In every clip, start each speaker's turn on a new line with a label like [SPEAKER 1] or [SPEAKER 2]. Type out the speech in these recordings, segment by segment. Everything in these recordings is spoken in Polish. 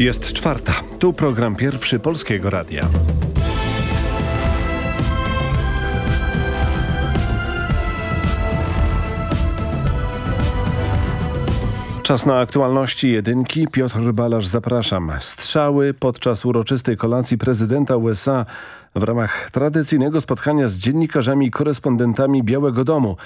[SPEAKER 1] Jest czwarta. Tu program pierwszy Polskiego Radia. Czas na aktualności jedynki. Piotr Balasz, zapraszam. Strzały podczas uroczystej kolacji prezydenta USA w ramach tradycyjnego spotkania z dziennikarzami i korespondentami Białego Domu.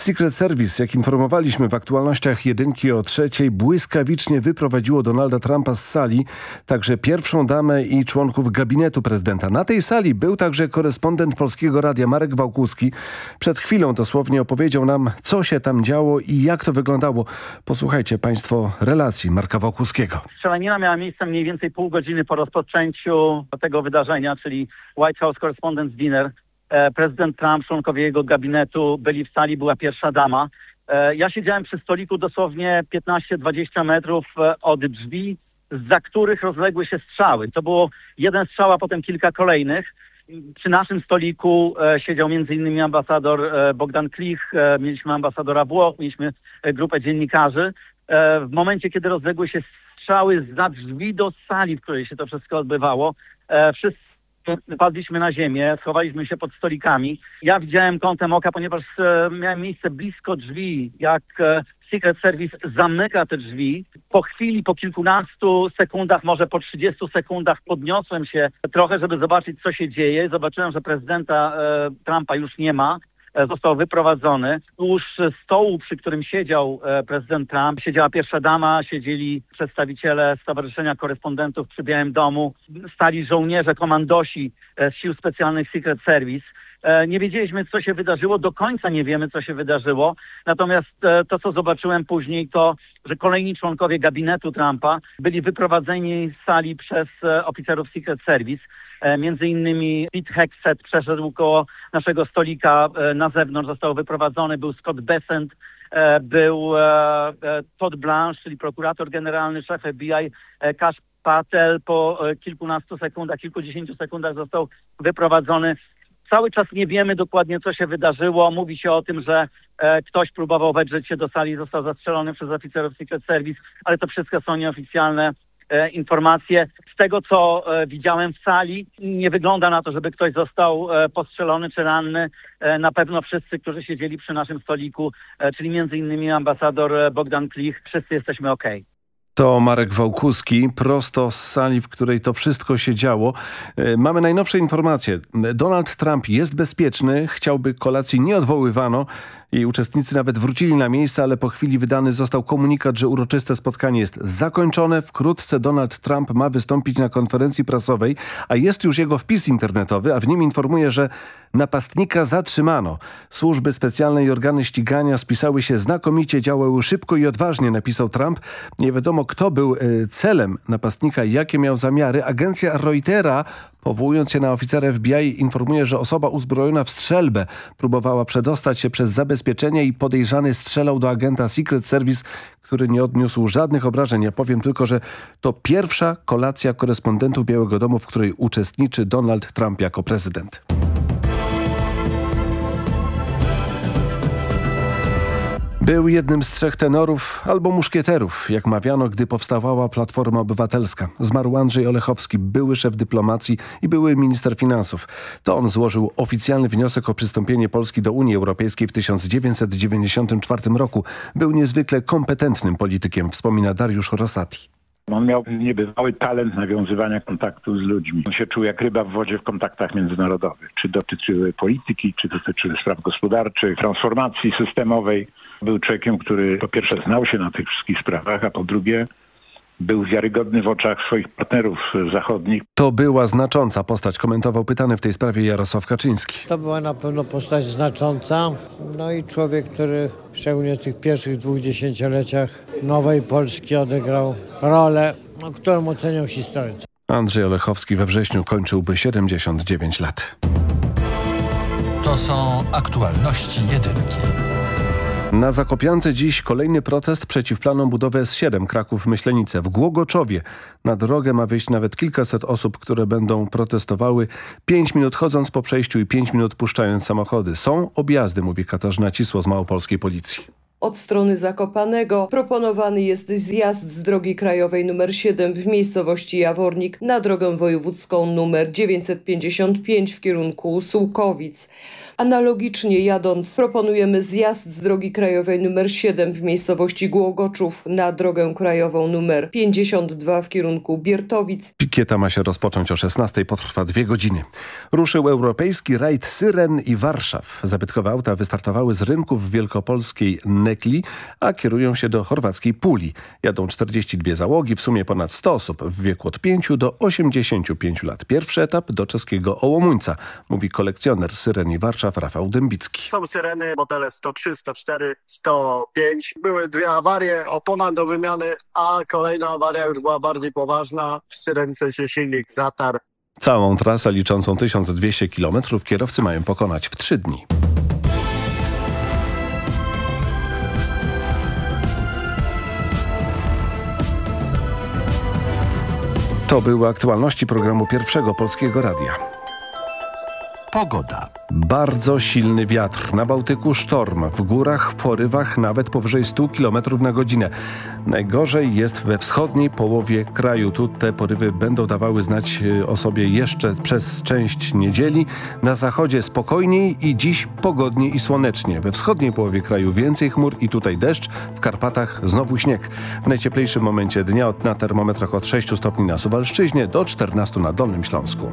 [SPEAKER 1] Secret Service, jak informowaliśmy w aktualnościach jedynki o trzeciej, błyskawicznie wyprowadziło Donalda Trumpa z sali, także pierwszą damę i członków gabinetu prezydenta. Na tej sali był także korespondent Polskiego Radia Marek Wałkuski. Przed chwilą dosłownie opowiedział nam, co się tam działo i jak to wyglądało. Posłuchajcie państwo relacji Marka Wałkuskiego.
[SPEAKER 2] Strzelanina miała miejsce mniej więcej pół godziny po rozpoczęciu tego wydarzenia, czyli White House Correspondents Dinner. E, prezydent Trump, członkowie jego gabinetu byli w sali, była pierwsza dama. E, ja siedziałem przy stoliku dosłownie 15-20 metrów e, od drzwi, za których rozległy się strzały. To było jeden strzał, a potem kilka kolejnych. Przy naszym stoliku siedział m.in. ambasador Bogdan Klich, mieliśmy ambasadora Włoch, mieliśmy grupę dziennikarzy. W momencie, kiedy rozległy się strzały za drzwi do sali, w której się to wszystko odbywało, wszyscy padliśmy na ziemię, schowaliśmy się pod stolikami. Ja widziałem kątem oka, ponieważ e, miałem miejsce blisko drzwi, jak e, Secret Service zamyka te drzwi. Po chwili, po kilkunastu sekundach, może po 30 sekundach podniosłem się trochę, żeby zobaczyć, co się dzieje. Zobaczyłem, że prezydenta e, Trumpa już nie ma. E, został wyprowadzony. Tuż stołu, przy którym siedział e, prezydent Trump, siedziała pierwsza dama, siedzieli przedstawiciele Stowarzyszenia Korespondentów przy Białym Domu, stali żołnierze, komandosi e, z Sił Specjalnych Secret Service. Nie wiedzieliśmy, co się wydarzyło, do końca nie wiemy, co się wydarzyło. Natomiast to, co zobaczyłem później, to, że kolejni członkowie gabinetu Trumpa byli wyprowadzeni z sali przez oficerów Secret Service. E, między innymi Pete Hexet przeszedł koło naszego stolika e, na zewnątrz, został wyprowadzony, był Scott Besant, e, był Todd Blanche, czyli prokurator generalny, szef FBI, Kash Patel po kilkunastu sekundach, kilkudziesięciu sekundach został wyprowadzony. Cały czas nie wiemy dokładnie, co się wydarzyło. Mówi się o tym, że ktoś próbował wedrzeć się do sali, został zastrzelony przez oficerów Secret Service, ale to wszystko są nieoficjalne informacje. Z tego, co e, widziałem w sali, nie wygląda na to, żeby ktoś został e, postrzelony czy ranny. Na pewno wszyscy, którzy siedzieli przy naszym stoliku, czyli między innymi ambasador Bogdan Klich, wszyscy jesteśmy ok.
[SPEAKER 1] To Marek Wałkuski, prosto z sali, w której to wszystko się działo. Mamy najnowsze informacje. Donald Trump jest bezpieczny, chciałby kolacji nie odwoływano. Jej uczestnicy nawet wrócili na miejsce, ale po chwili wydany został komunikat, że uroczyste spotkanie jest zakończone. Wkrótce Donald Trump ma wystąpić na konferencji prasowej, a jest już jego wpis internetowy, a w nim informuje, że napastnika zatrzymano. Służby specjalne i organy ścigania spisały się znakomicie, działały szybko i odważnie, napisał Trump. Nie wiadomo, kto był e, celem napastnika i jakie miał zamiary. Agencja Reutera Powołując się na oficera FBI informuje, że osoba uzbrojona w strzelbę próbowała przedostać się przez zabezpieczenie i podejrzany strzelał do agenta Secret Service, który nie odniósł żadnych obrażeń. Ja powiem tylko, że to pierwsza kolacja korespondentów Białego Domu, w której uczestniczy Donald Trump jako prezydent. Był jednym z trzech tenorów albo muszkieterów, jak mawiano, gdy powstawała Platforma Obywatelska. Zmarł Andrzej Olechowski, były szef dyplomacji i były minister finansów. To on złożył oficjalny wniosek o przystąpienie Polski do Unii Europejskiej w 1994 roku. Był niezwykle kompetentnym politykiem, wspomina Dariusz Rosati.
[SPEAKER 3] On miał niebywały talent nawiązywania kontaktu z ludźmi. On się czuł jak ryba w wodzie w kontaktach międzynarodowych. Czy dotyczyły polityki, czy dotyczyły spraw gospodarczych, transformacji systemowej. Był człowiekiem, który po pierwsze znał się na tych wszystkich sprawach, a po drugie był wiarygodny w oczach swoich partnerów zachodnich.
[SPEAKER 1] To była znacząca postać, komentował pytany w tej sprawie Jarosław Kaczyński.
[SPEAKER 4] To była na pewno postać znacząca, no i człowiek, który szczególnie w tych pierwszych dwóch dziesięcioleciach nowej Polski odegrał rolę, no, którą ocenią historycy.
[SPEAKER 1] Andrzej Olechowski we wrześniu kończyłby 79 lat.
[SPEAKER 5] To są aktualności jedynki.
[SPEAKER 1] Na Zakopiance dziś kolejny protest przeciw planom budowy S7 Kraków-Myślenice. W Głogoczowie na drogę ma wyjść nawet kilkaset osób, które będą protestowały 5 minut chodząc po przejściu i 5 minut puszczając samochody. Są objazdy, mówi Katarzyna Cisło z Małopolskiej Policji.
[SPEAKER 6] Od strony Zakopanego proponowany jest zjazd z drogi krajowej nr 7 w miejscowości Jawornik na drogę wojewódzką nr 955 w kierunku Sułkowic. Analogicznie jadąc proponujemy zjazd z drogi krajowej nr 7 w miejscowości Głogoczów na drogę krajową nr 52 w kierunku Biertowic.
[SPEAKER 1] Pikieta ma się rozpocząć o 16, potrwa dwie godziny. Ruszył europejski rajd Syren i Warszaw. Zabytkowe auta wystartowały z rynków wielkopolskiej Nekli, a kierują się do chorwackiej Puli. Jadą 42 załogi, w sumie ponad 100 osób w wieku od 5 do 85 lat. Pierwszy etap do czeskiego Ołomuńca, mówi kolekcjoner Syren i Warszaw Rafał Dębicki.
[SPEAKER 7] Są syreny, modele 103, 104, 105. Były dwie awarie, opona do wymiany, a kolejna awaria już była bardziej poważna. W syrence się silnik zatarł.
[SPEAKER 1] Całą trasę liczącą 1200 km kierowcy mają pokonać w 3 dni. To były aktualności programu Pierwszego Polskiego Radia.
[SPEAKER 8] Pogoda.
[SPEAKER 1] Bardzo silny wiatr. Na Bałtyku sztorm. W górach, w porywach nawet powyżej 100 km na godzinę. Najgorzej jest we wschodniej połowie kraju. Tu te porywy będą dawały znać e, o sobie jeszcze przez część niedzieli. Na zachodzie spokojniej i dziś pogodnie i słonecznie. We wschodniej połowie kraju więcej chmur i tutaj deszcz. W Karpatach znowu śnieg. W najcieplejszym momencie dnia na termometrach od 6 stopni na Suwalszczyźnie do 14 na Dolnym Śląsku.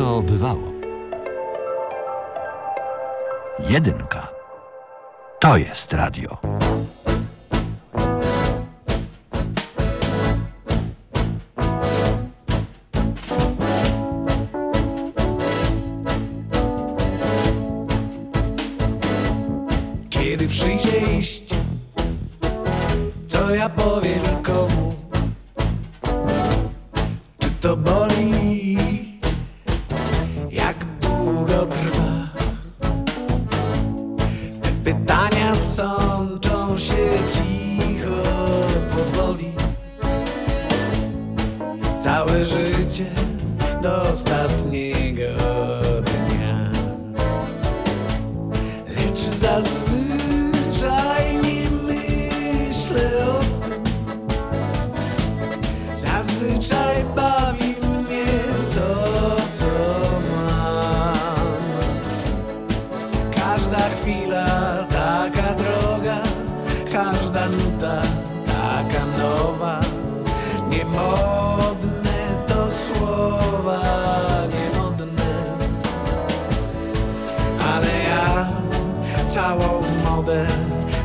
[SPEAKER 8] To bywało. Jedynka. To jest radio.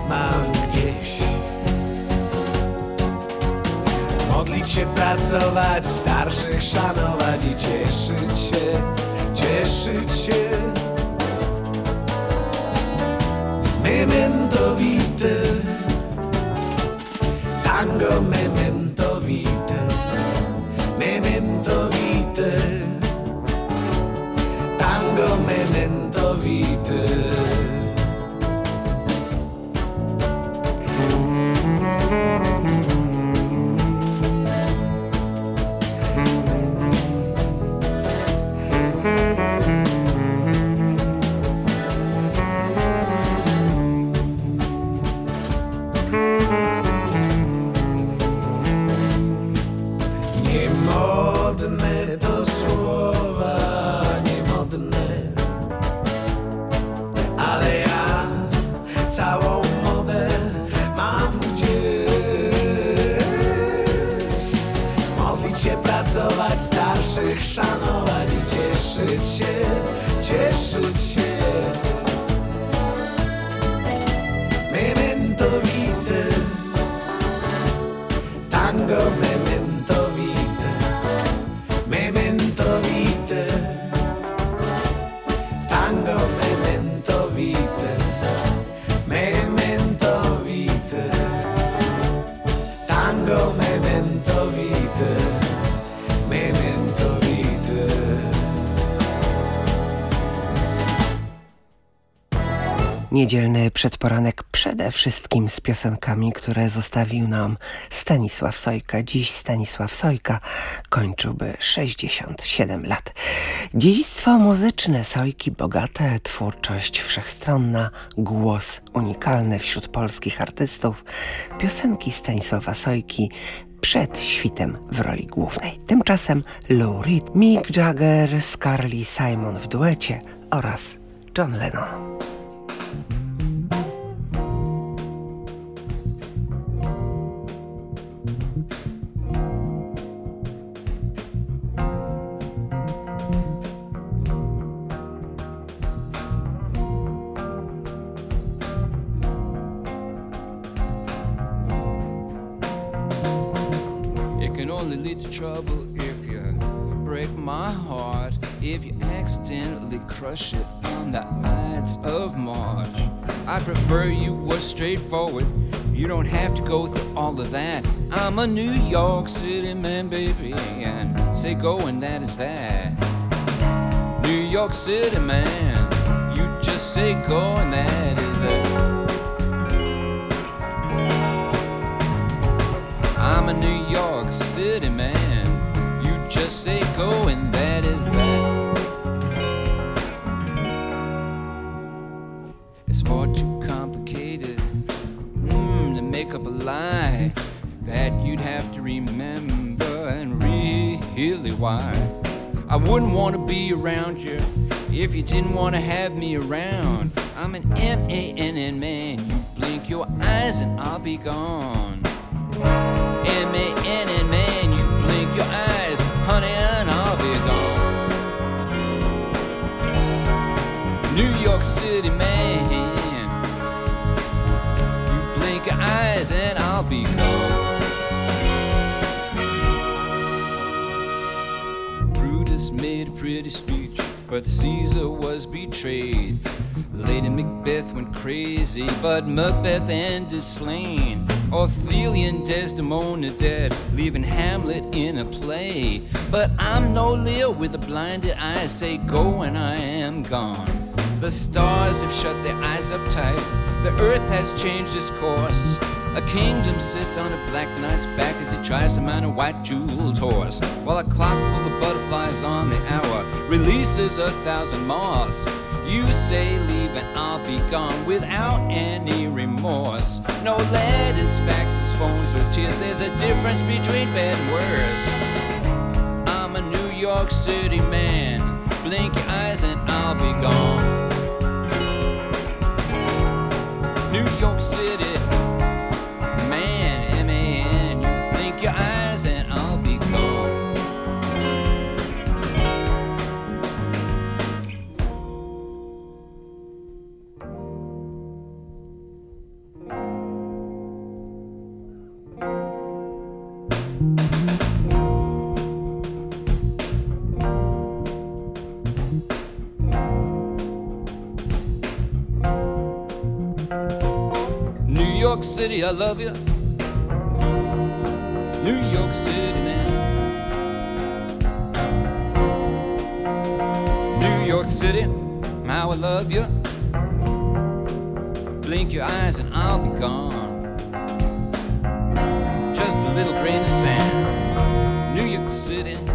[SPEAKER 9] mam gdzieś. Modlić się, pracować, starszych szanować i cieszyć się, cieszyć się. Memento vite, tango memento vite, memento
[SPEAKER 8] vite, tango memento vite.
[SPEAKER 10] Niedzielny przedporanek przede wszystkim z piosenkami, które zostawił nam Stanisław Sojka. Dziś Stanisław Sojka kończyłby 67 lat. Dziedzictwo muzyczne Sojki bogate, twórczość wszechstronna, głos unikalny wśród polskich artystów, piosenki Stanisława Sojki przed świtem w roli głównej. Tymczasem Lou Reed, Mick Jagger, Scarly Simon w duecie oraz John Lennon.
[SPEAKER 11] Straightforward. You don't have to go through all of that. I'm a New York City man, baby, and say go and that is that. New York City man, you just say go and that is that. I'm a New York City man. You just say go and that is that. Lie that you'd have to remember and really why. I wouldn't want to be around you if you didn't want to have me around. I'm an M A N N man. You blink your eyes and I'll be gone. M A pretty speech, but Caesar was betrayed. Lady Macbeth went crazy, but Macbeth ended slain. Ophelia and Desdemona dead, leaving Hamlet in a play. But I'm no Lear with a blinded eye, say go and I am gone. The stars have shut their eyes up tight, the earth has changed its course. A kingdom sits on a black knight's back as he tries to mount a white jeweled horse. While a clock full of butterflies on the hour releases a thousand moths. You say leave and I'll be gone without any remorse. No letters, faxes, phones, or tears. There's a difference between bad and worse. I'm a New York City man. Blink your eyes and I'll be gone. New York City I love you. New York City, man. New York City, how I love you.
[SPEAKER 12] Blink your eyes and I'll be gone. Just a little grain of sand. New York City.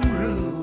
[SPEAKER 13] from rude.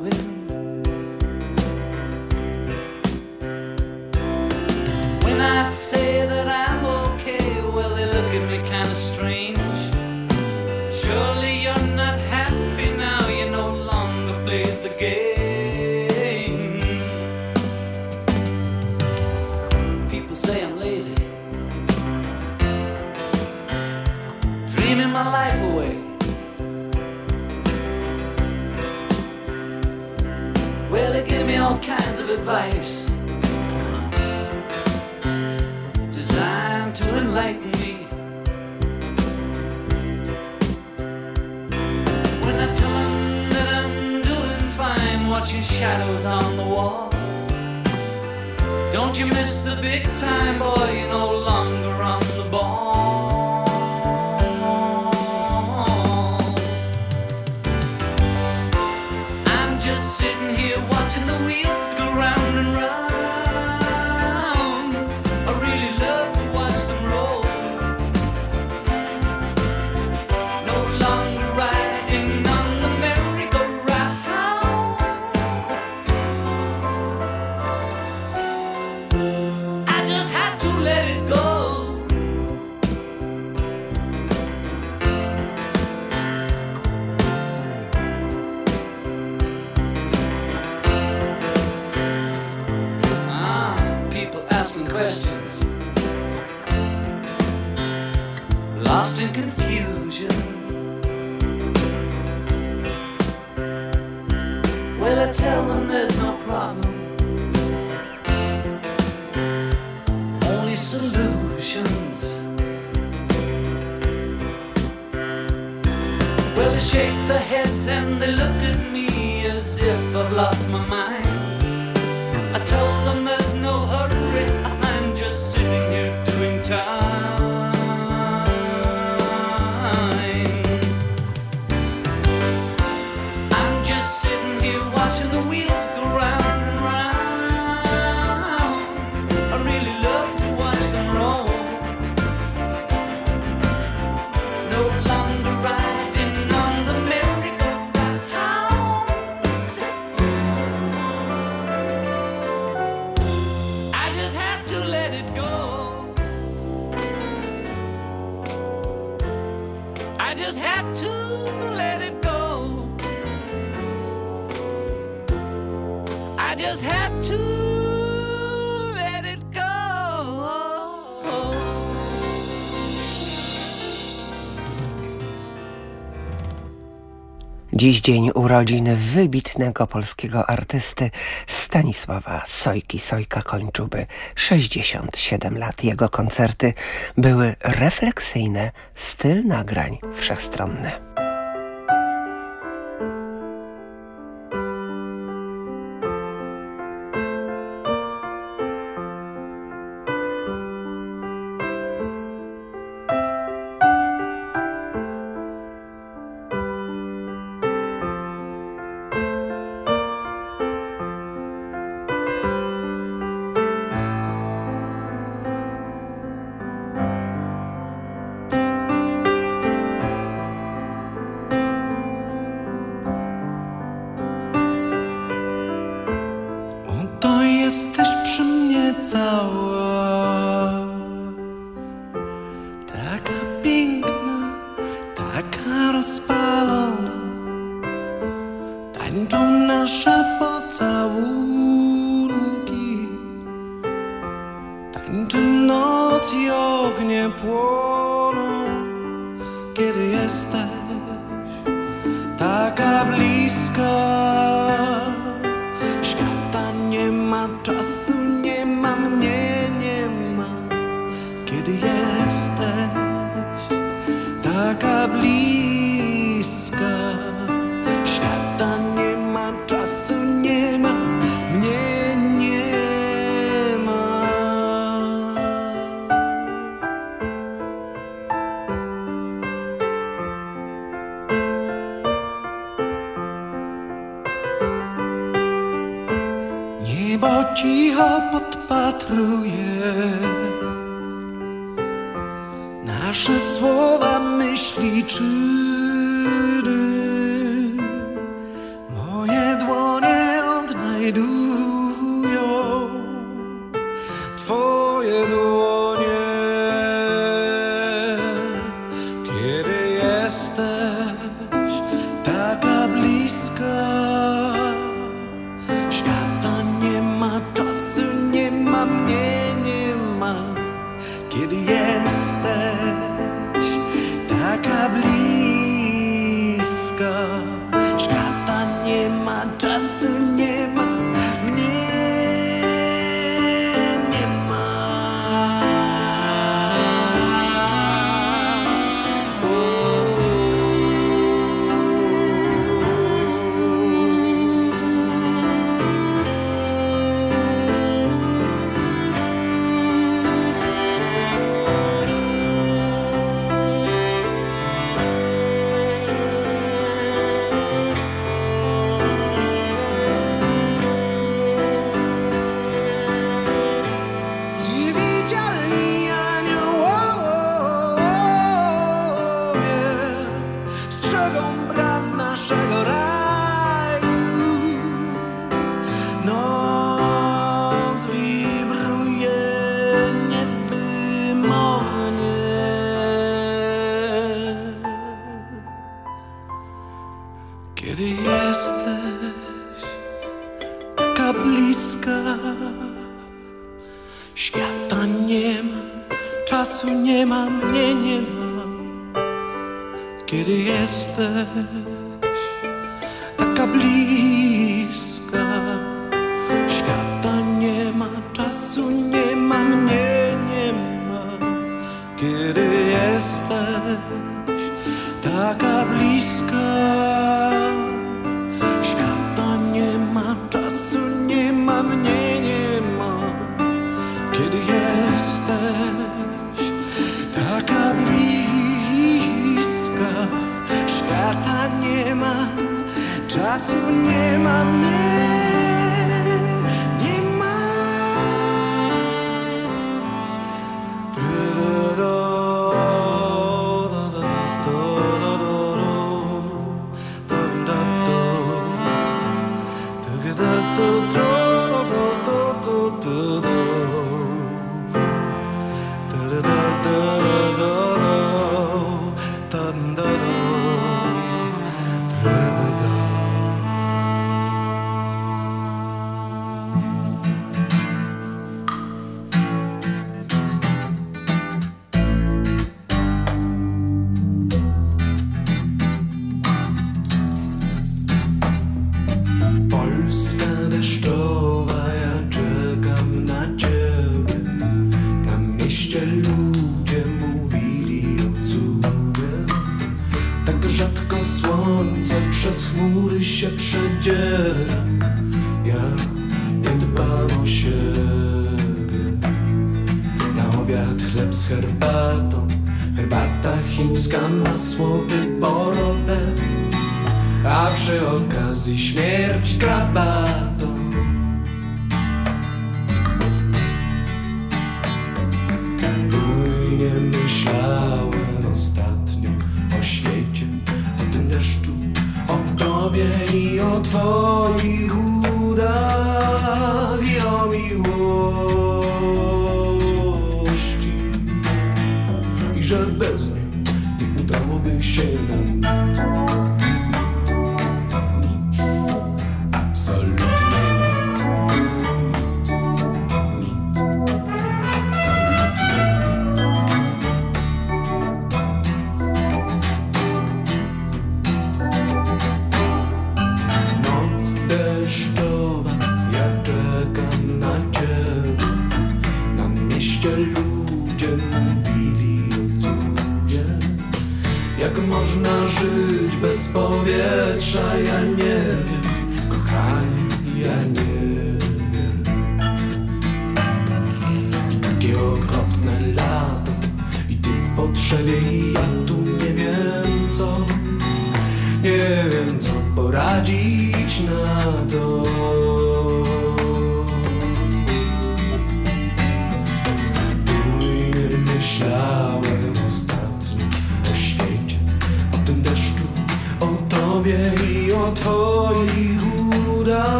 [SPEAKER 13] lost in confusion. Well, I tell them there's no problem, only solutions. Well, they shake their heads and they look
[SPEAKER 8] Dziś dzień urodzin wybitnego polskiego artysty Stanisława Sojki. Sojka kończyłby 67 lat. Jego koncerty były refleksyjne, styl nagrań wszechstronny.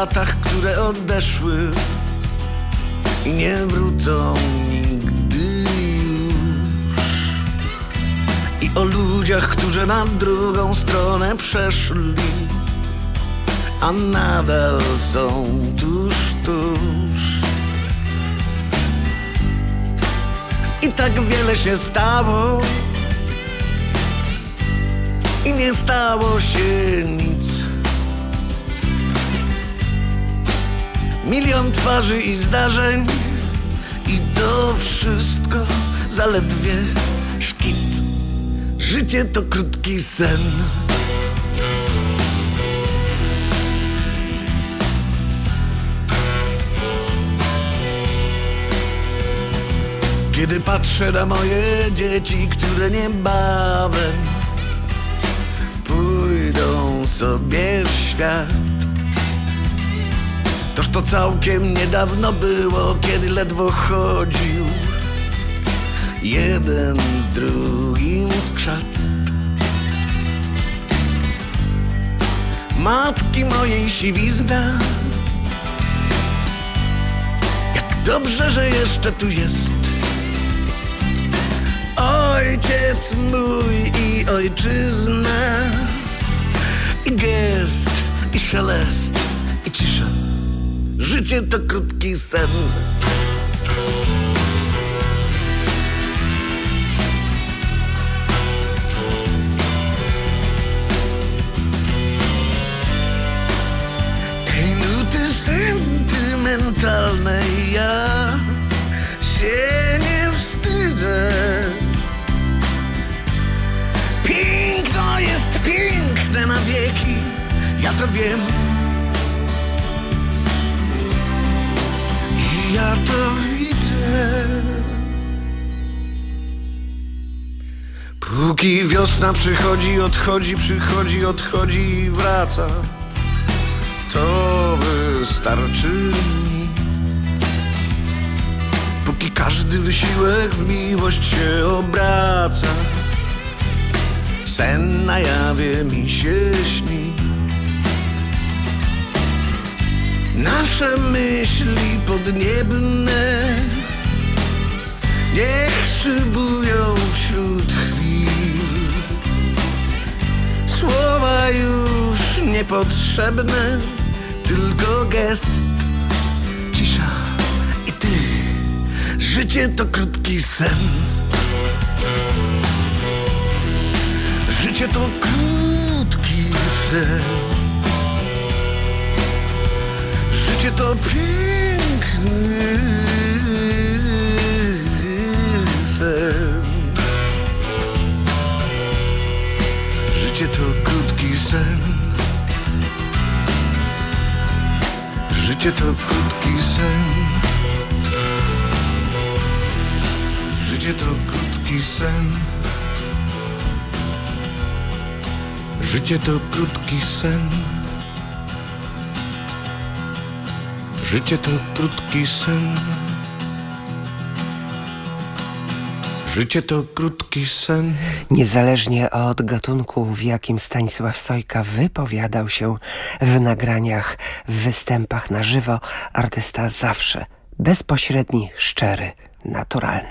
[SPEAKER 8] Latach, które odeszły i nie wrócą nigdy już. I o ludziach, którzy na drugą stronę przeszli, a nadal są tuż, tuż. I tak wiele się stało, i nie stało się nic. Milion twarzy i zdarzeń. I to wszystko zaledwie szkit. Życie to krótki sen. Kiedy patrzę na moje dzieci, które niebawem Pójdą sobie w świat to całkiem niedawno było, kiedy ledwo chodził Jeden z drugim skrzat Matki mojej siwizna Jak dobrze, że jeszcze tu jest. Ojciec mój i ojczyzna I gest, i szelest, i cisza Życie to krótki sen. Tej nuty sentymentalnej ja się nie wstydzę. Piękno jest piękne na wieki, ja to wiem. Póki wiosna przychodzi, odchodzi, przychodzi, odchodzi i wraca, to wystarczy mi. Póki każdy wysiłek w miłość się obraca, sen na jawie mi się śni. Nasze myśli podniebne Niech szybują wśród chwil. Słowa już niepotrzebne Tylko gest, cisza i ty. Życie to krótki sen. Życie to krótki sen. Życie to piękny sen. Życie to krótki sen. Życie to krótki sen. Życie to krótki sen. Życie to krótki sen. Życie to krótki sen. Życie to krótki sen.
[SPEAKER 10] Niezależnie od gatunku, w jakim Stanisław Sojka wypowiadał się w nagraniach, w występach na żywo, artysta zawsze bezpośredni, szczery, naturalny.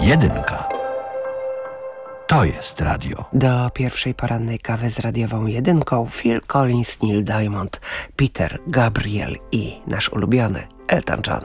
[SPEAKER 5] Jedynka. To jest radio.
[SPEAKER 10] Do pierwszej porannej kawy z radiową jedynką Phil Collins, Neil Diamond, Peter Gabriel i nasz ulubiony Elton John.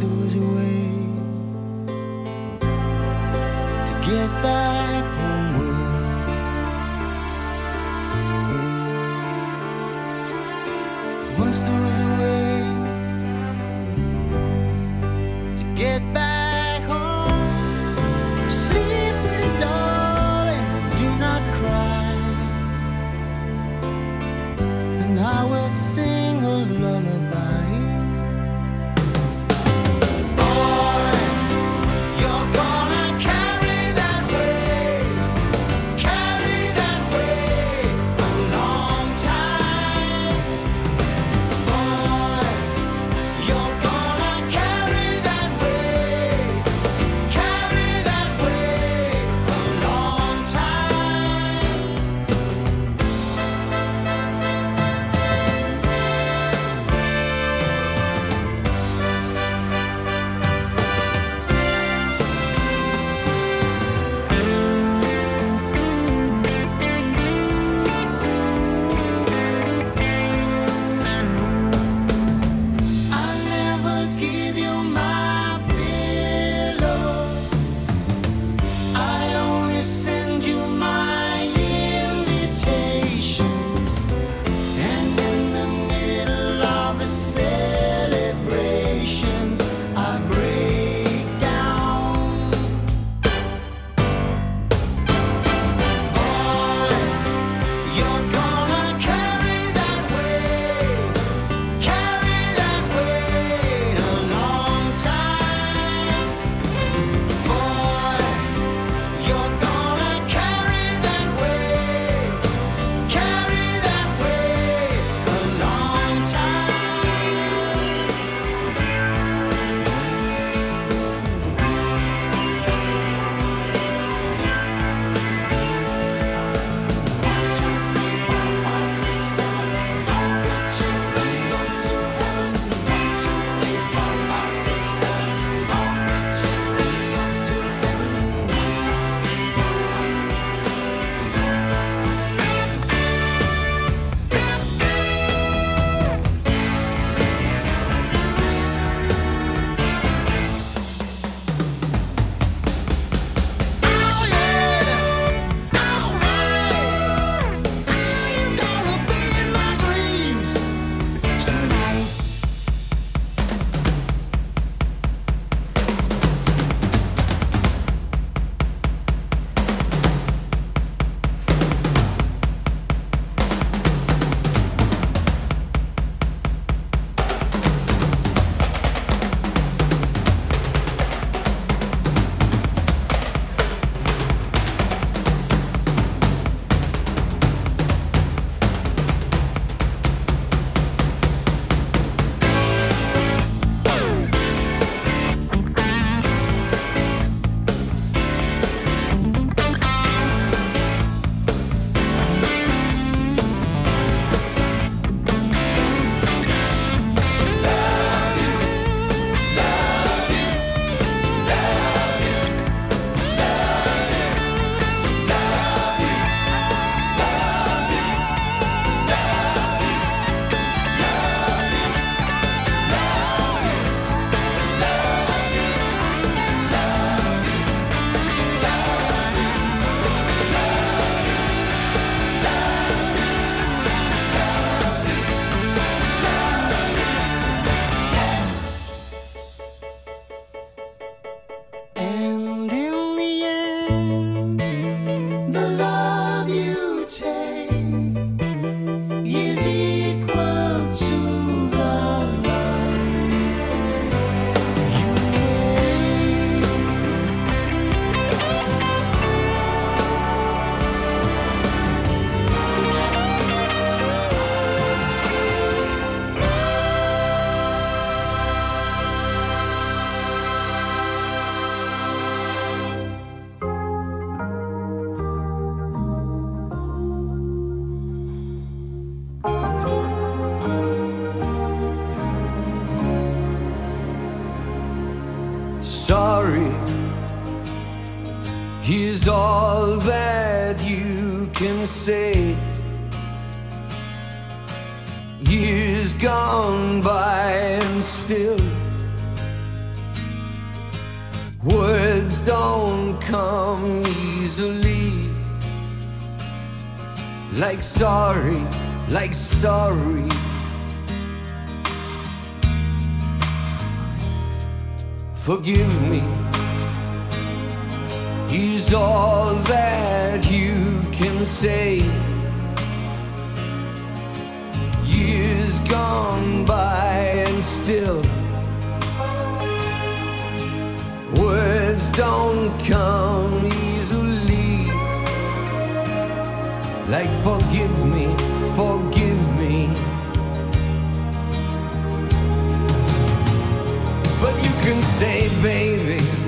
[SPEAKER 14] There was a way to get back
[SPEAKER 8] like forgive me, forgive me. But you can say, baby.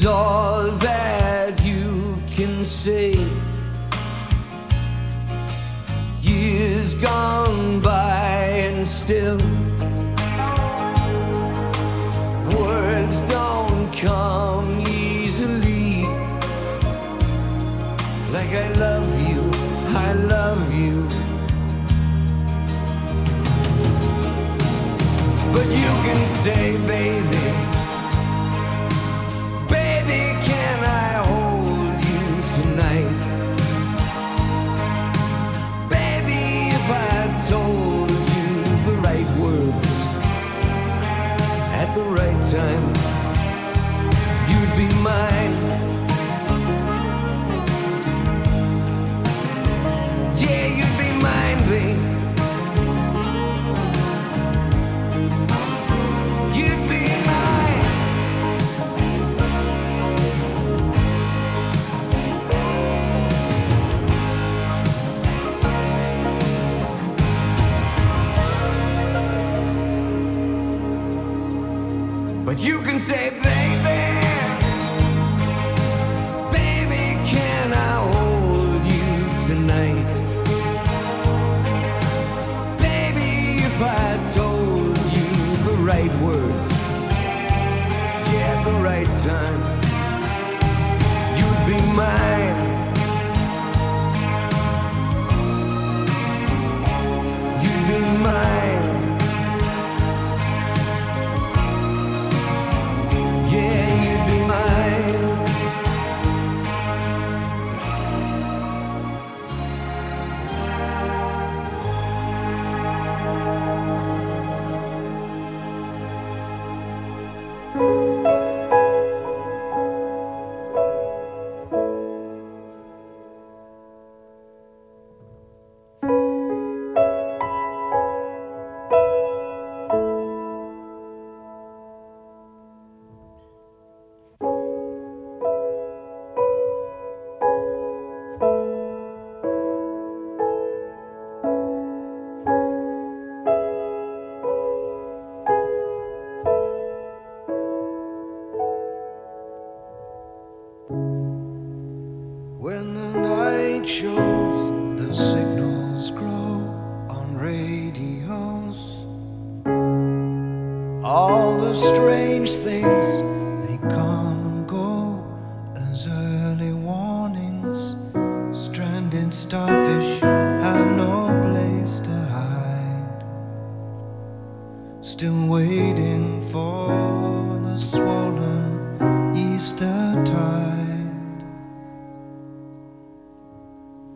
[SPEAKER 8] is all that you can say. Years gone by and still words don't come easily. Like I love you, I love you. But you can say, baby. time. But you can
[SPEAKER 14] save that.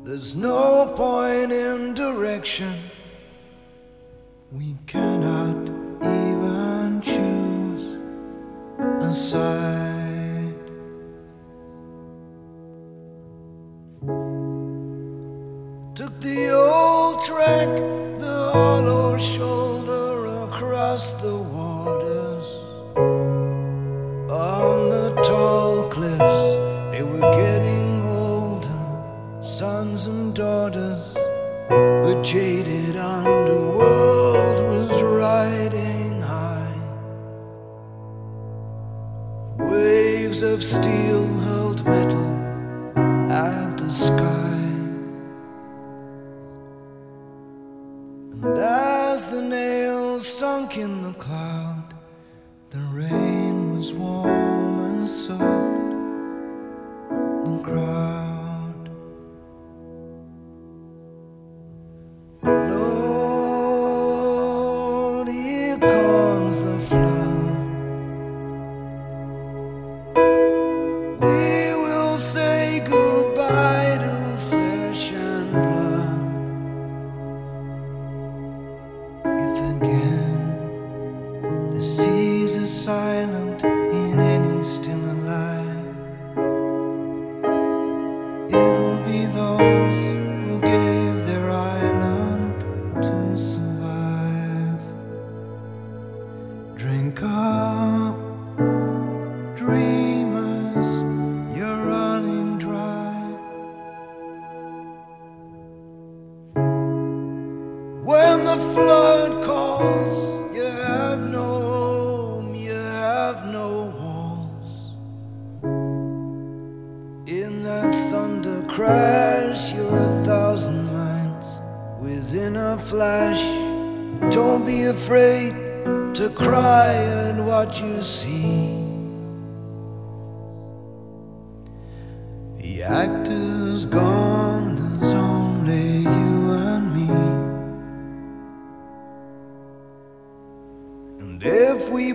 [SPEAKER 14] There's no point in direction. We cannot even choose a side. walls, you have no home, you have no walls. In that thunder crash, you're a thousand minds within a flash. Don't be afraid to cry at what you see. The actor's gone.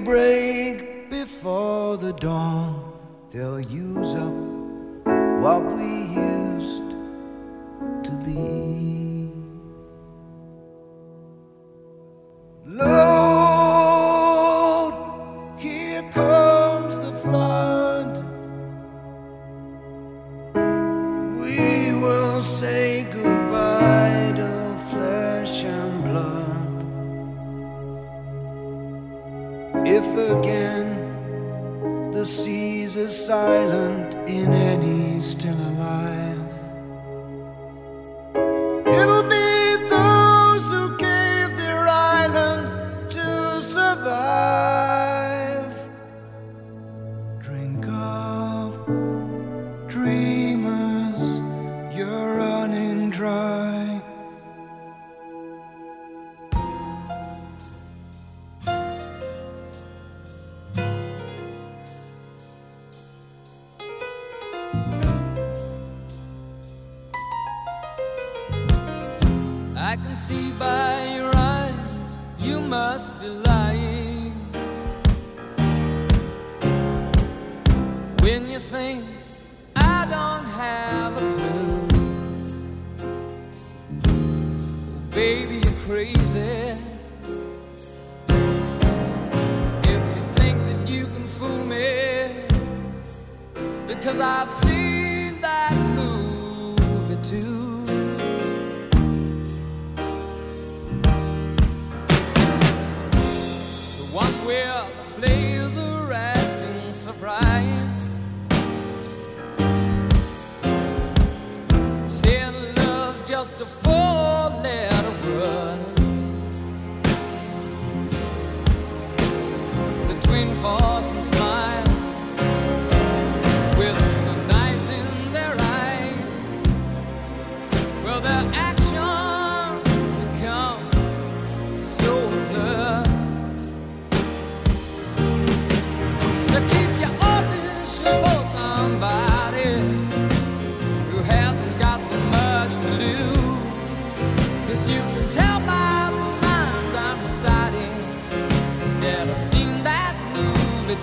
[SPEAKER 14] Break before the dawn, they'll use up what we
[SPEAKER 11] crazy. If you think that you can fool me, because I've seen.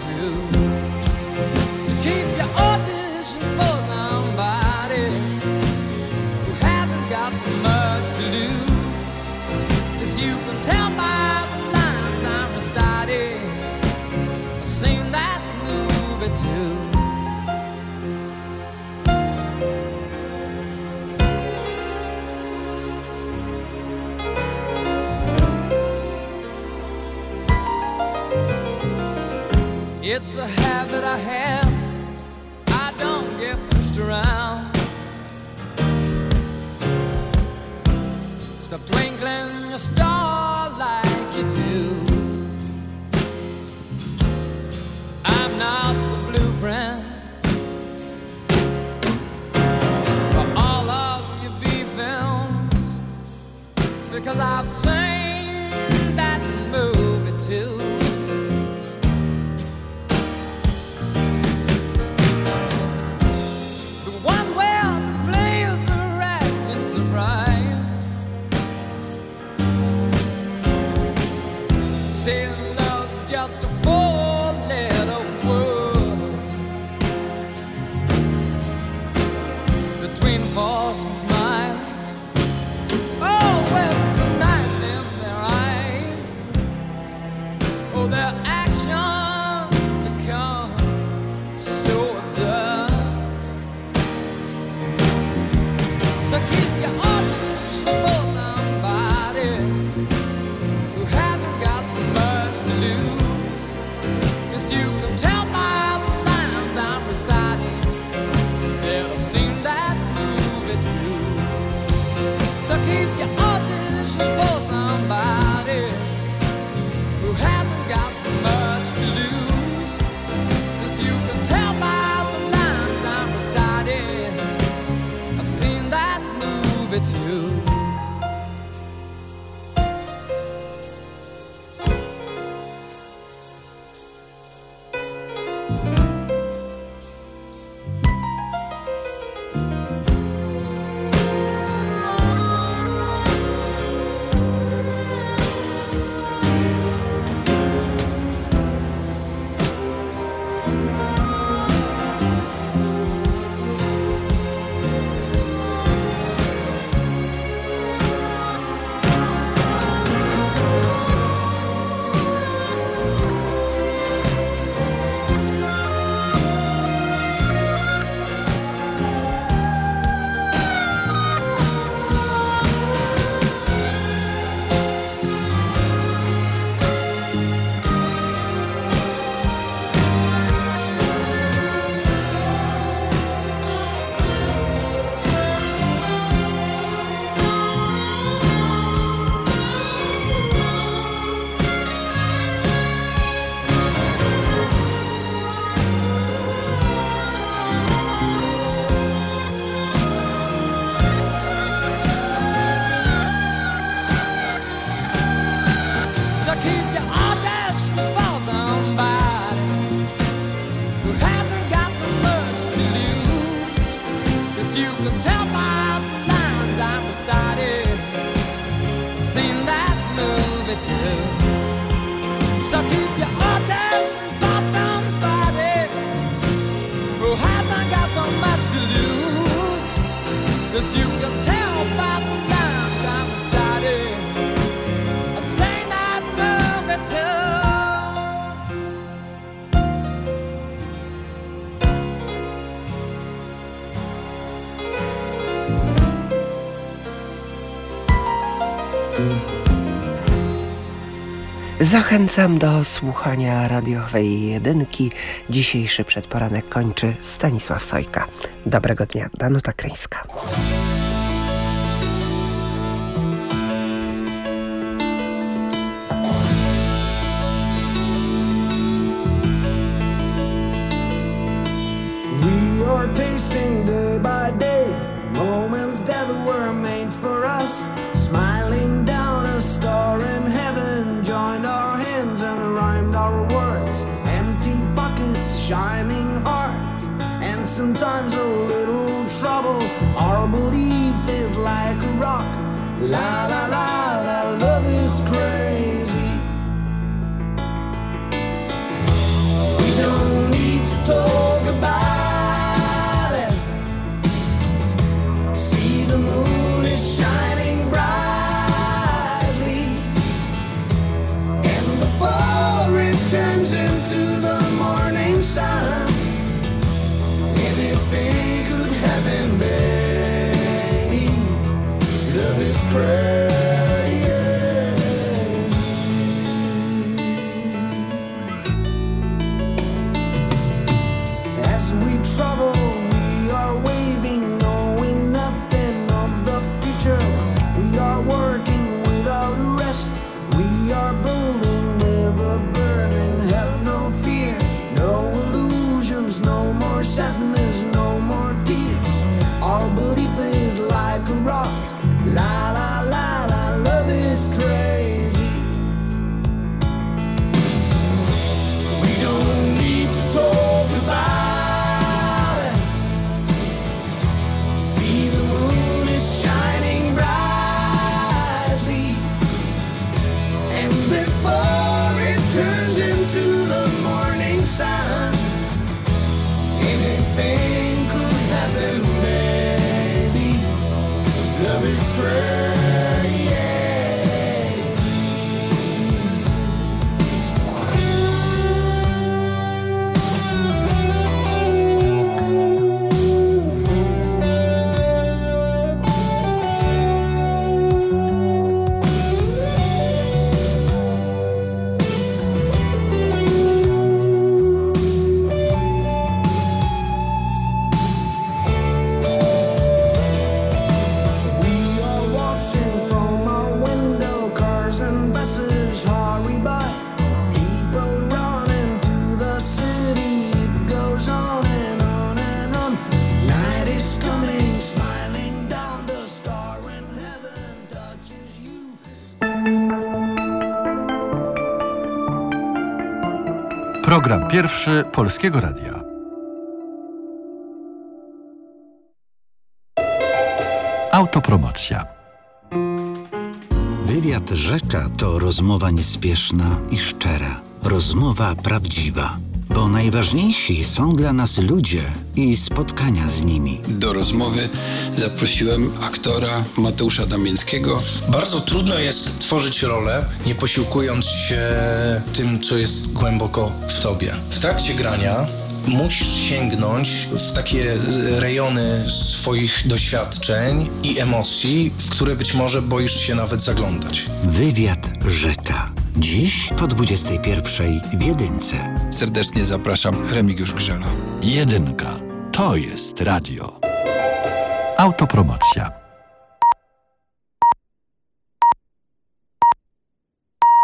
[SPEAKER 11] do. It's a habit I have. I don't get pushed around. Stop twinkling your star like you do.
[SPEAKER 10] Zachęcam do słuchania radiowej jedynki. Dzisiejszy przedporanek kończy Stanisław Sojka. Dobrego dnia, Danuta Kryńska.
[SPEAKER 8] shining heart and sometimes a little trouble. Our belief is like a rock. La la.
[SPEAKER 5] Pierwszy Polskiego Radia. Autopromocja.
[SPEAKER 15] Wywiad Rzecza to rozmowa niespieszna i szczera. Rozmowa prawdziwa. Bo najważniejsi są dla nas ludzie i spotkania z nimi.
[SPEAKER 16] Do rozmowy zaprosiłem aktora Mateusza Damińskiego.
[SPEAKER 17] Bardzo trudno jest tworzyć rolę, nie posiłkując się tym, co jest głęboko w tobie. W trakcie grania musisz sięgnąć w takie rejony swoich doświadczeń i emocji, w które być może boisz się nawet zaglądać.
[SPEAKER 15] Wywiad Rzecza. Dziś po 21 w Jedynce.
[SPEAKER 16] Serdecznie zapraszam Remigiusz Grzela.
[SPEAKER 5] Jedynka. To jest radio. Autopromocja.